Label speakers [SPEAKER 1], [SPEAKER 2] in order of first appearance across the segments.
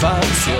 [SPEAKER 1] satisfaction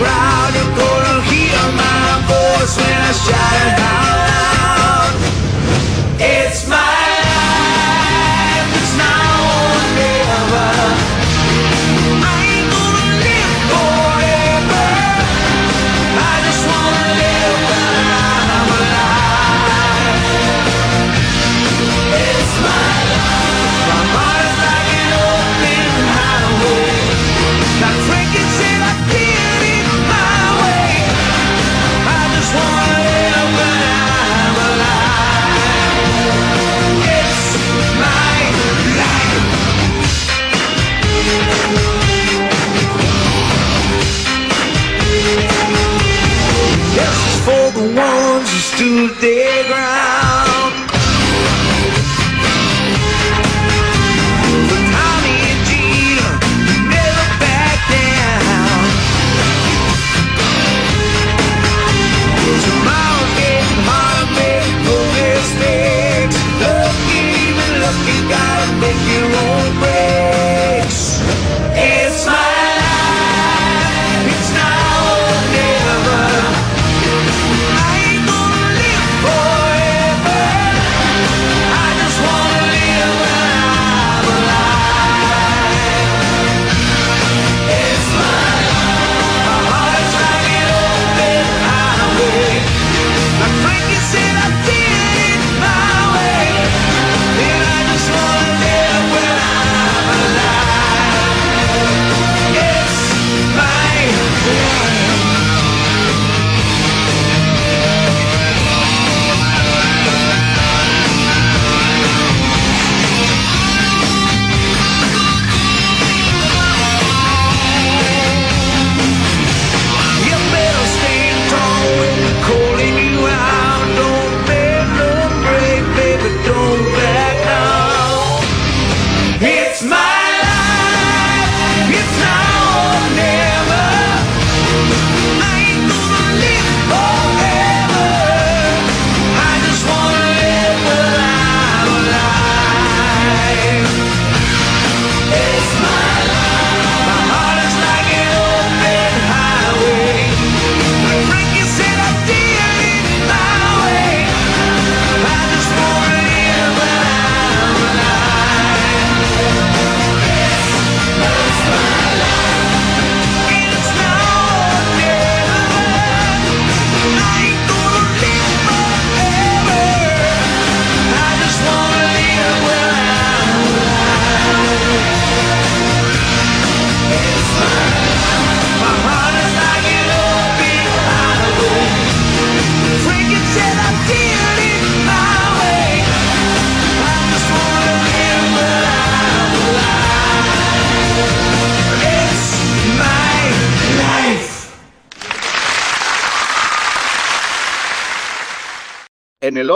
[SPEAKER 2] Round your corner, hear my voice when I shout it out.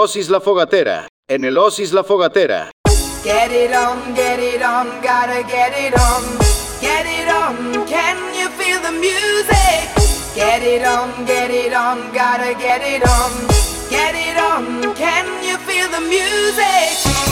[SPEAKER 1] Osis La Fogatera. En el Osis La Fogatera.
[SPEAKER 3] Get it on, get it on, gotta get it on. Get it on, can you feel the music? Get it on, get it on, gotta get it on. Get it on, can you feel the music?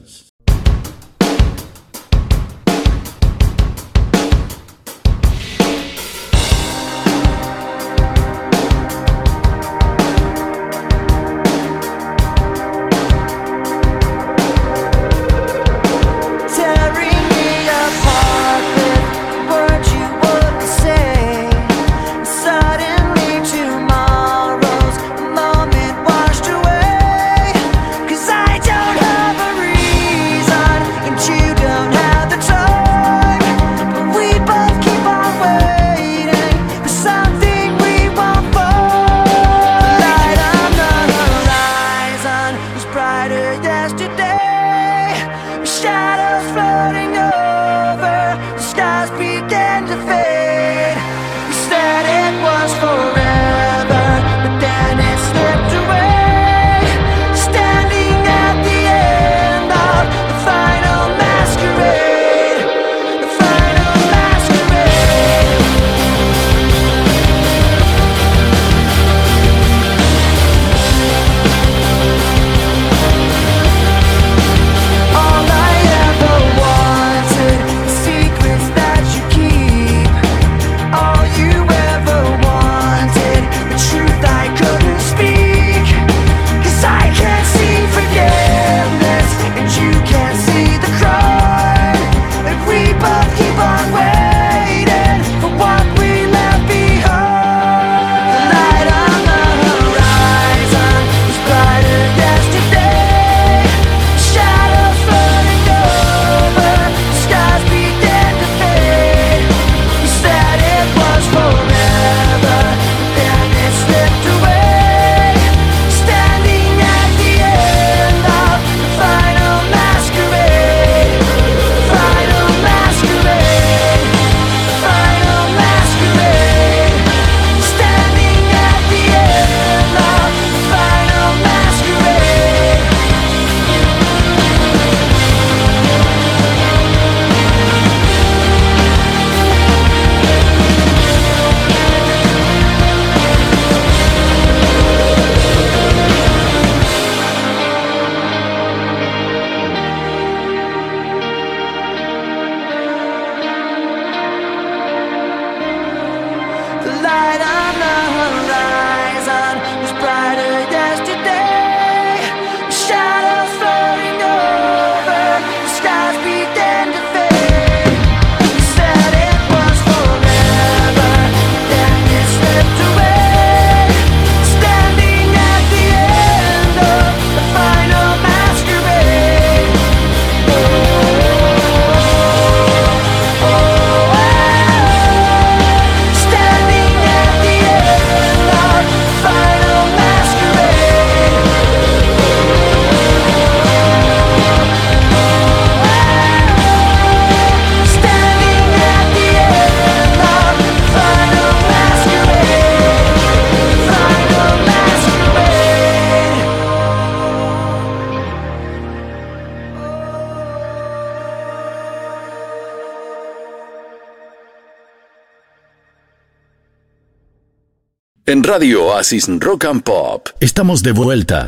[SPEAKER 4] En Radio Oasis Rock and Pop estamos de vuelta.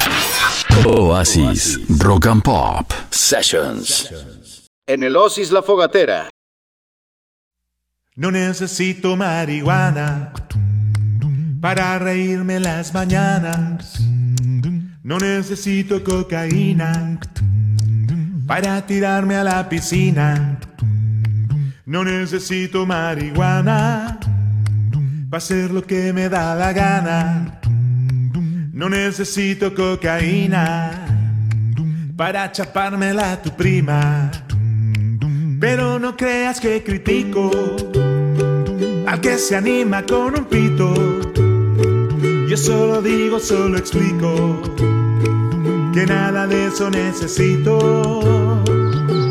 [SPEAKER 4] Oasis Rock and Pop Sessions.
[SPEAKER 1] En el Oasis La Fogatera.
[SPEAKER 5] No necesito marihuana para reírme las mañanas. No necesito cocaína para tirarme a la piscina. No necesito marihuana para hacer lo que me da la gana. No necesito cocaína para chapármela a tu prima. Pero no creas que critico al que se anima con un pito. Yo solo digo, solo explico que nada de eso necesito.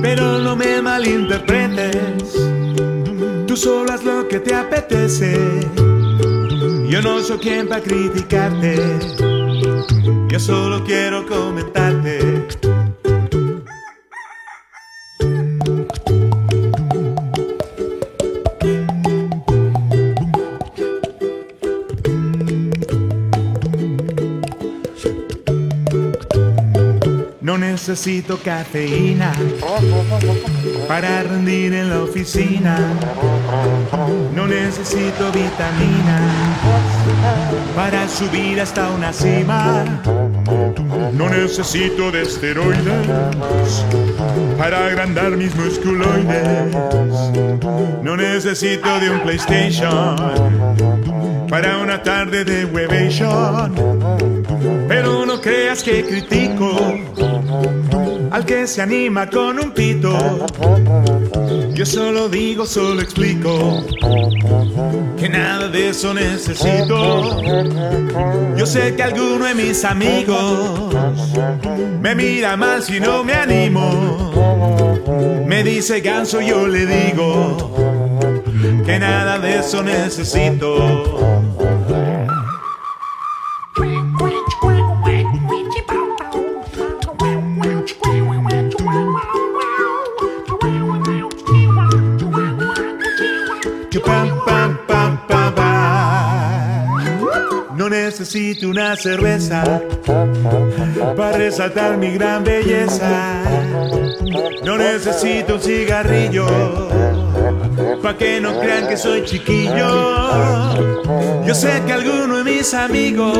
[SPEAKER 5] Pero no me malinterpretes, tú solo haz lo que te apetece. Yo no soy quien para criticarte, yo solo quiero comentarte. Necesito cafeína para rendir en la oficina. No necesito vitamina para subir hasta una cima. No necesito de esteroides para agrandar mis musculoides. No necesito de un PlayStation para una tarde de webation. Pero no creas que critico al que se anima con un pito. Yo solo digo, solo explico que nada de eso necesito. Yo sé que alguno de mis amigos me mira mal si no me animo. Me dice ganso, yo le digo que nada de eso necesito. Necesito una cerveza para resaltar mi gran belleza. No necesito un cigarrillo para que no crean que soy chiquillo. Yo sé que alguno de mis amigos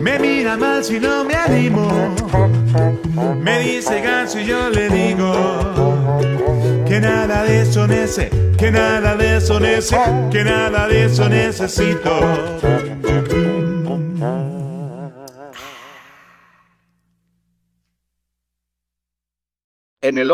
[SPEAKER 5] me mira mal si no me animo. Me dice ganso y yo le digo que nada de eso nece, que nada de eso que nada de eso necesito.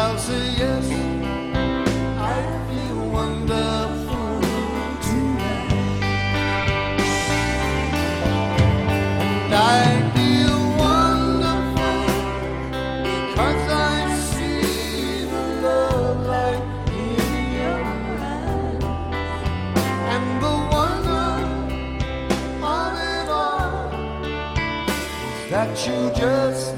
[SPEAKER 6] I'll say yes. I feel wonderful tonight. And I wonderful because I see the love light in your eyes and the wonder of it all is that you just.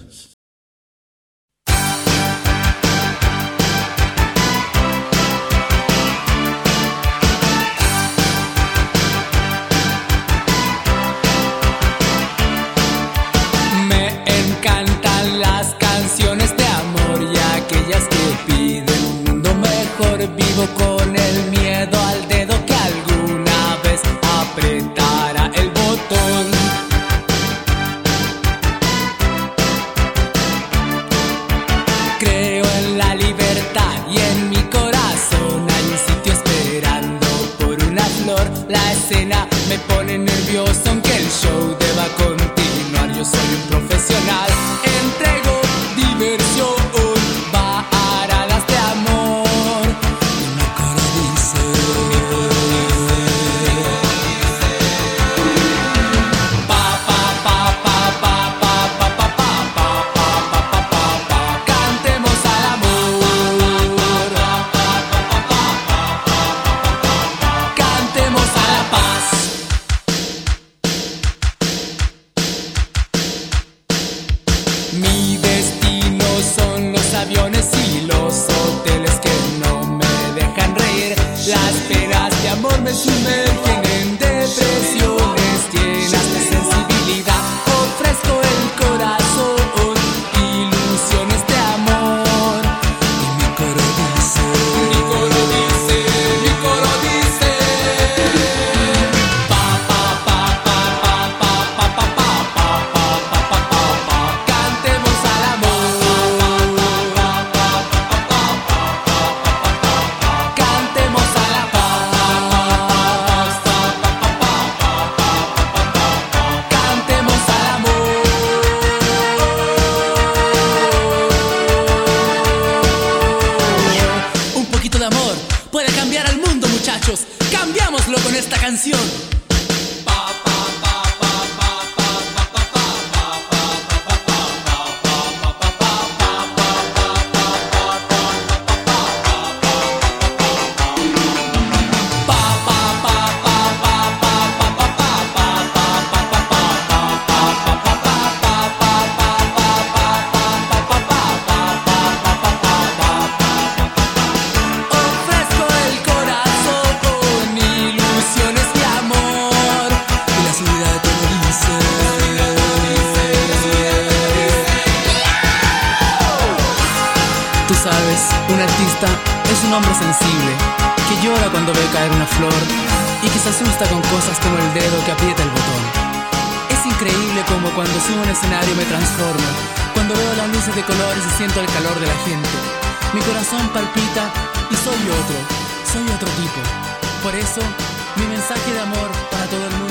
[SPEAKER 7] Sabes, un artista es un hombre sensible que llora cuando ve caer una flor y que se asusta con cosas como el dedo que aprieta el botón. Es increíble como cuando subo un escenario me transformo, cuando veo las luces de colores y siento el calor de la gente. Mi corazón palpita y soy otro, soy otro tipo. Por eso, mi mensaje de amor para todo el mundo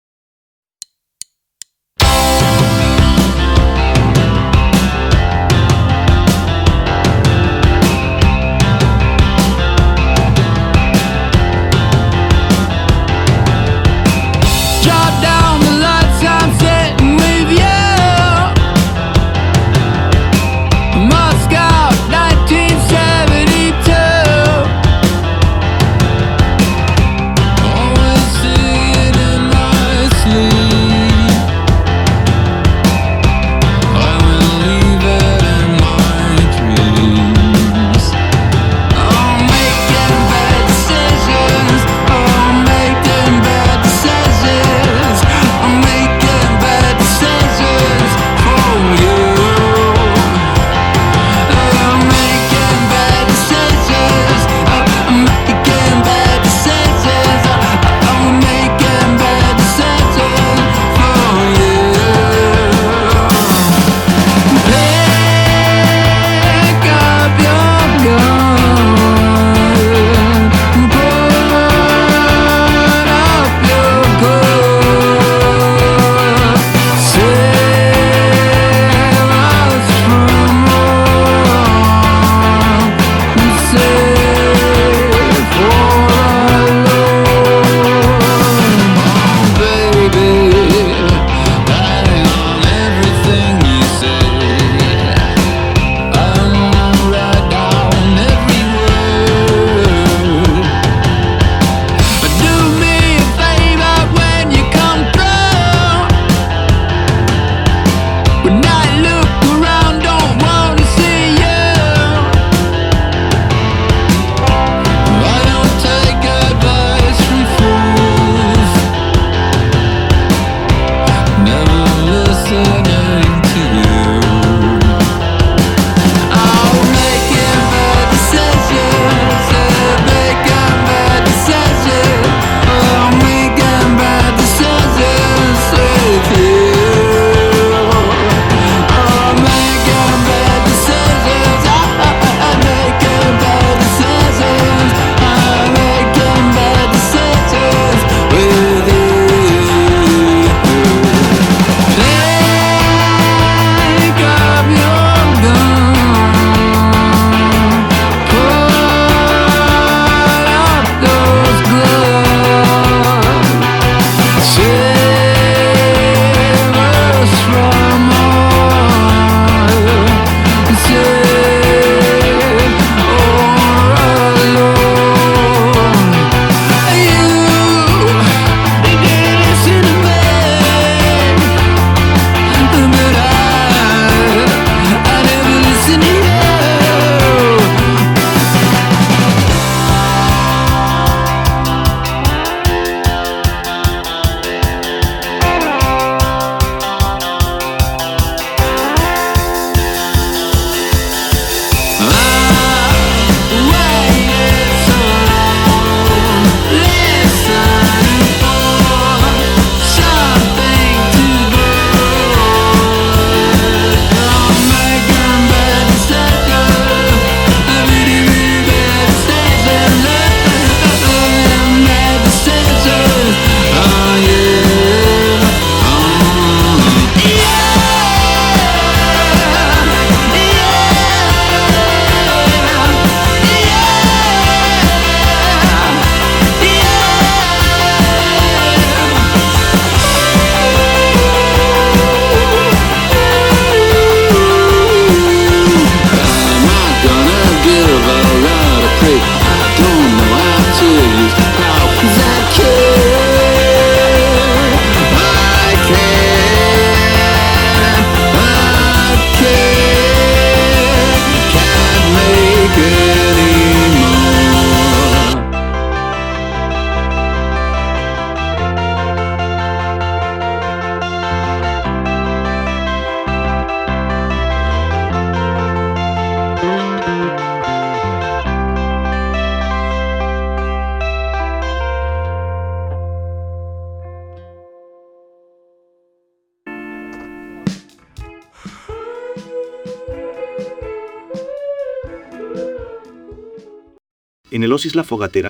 [SPEAKER 8] La Fogatera,